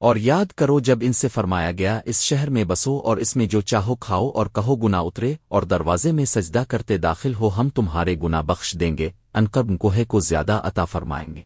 اور یاد کرو جب ان سے فرمایا گیا، اس شہر میں بسو اور اس میں جو چاہو کھاؤ اور کہو گنا اترے اور دروازے میں سجدہ کرتے داخل ہو، ہم تمہارے گنا بخش دیں گے انکب کوہے کو زیادہ عطا فرمائیں گے۔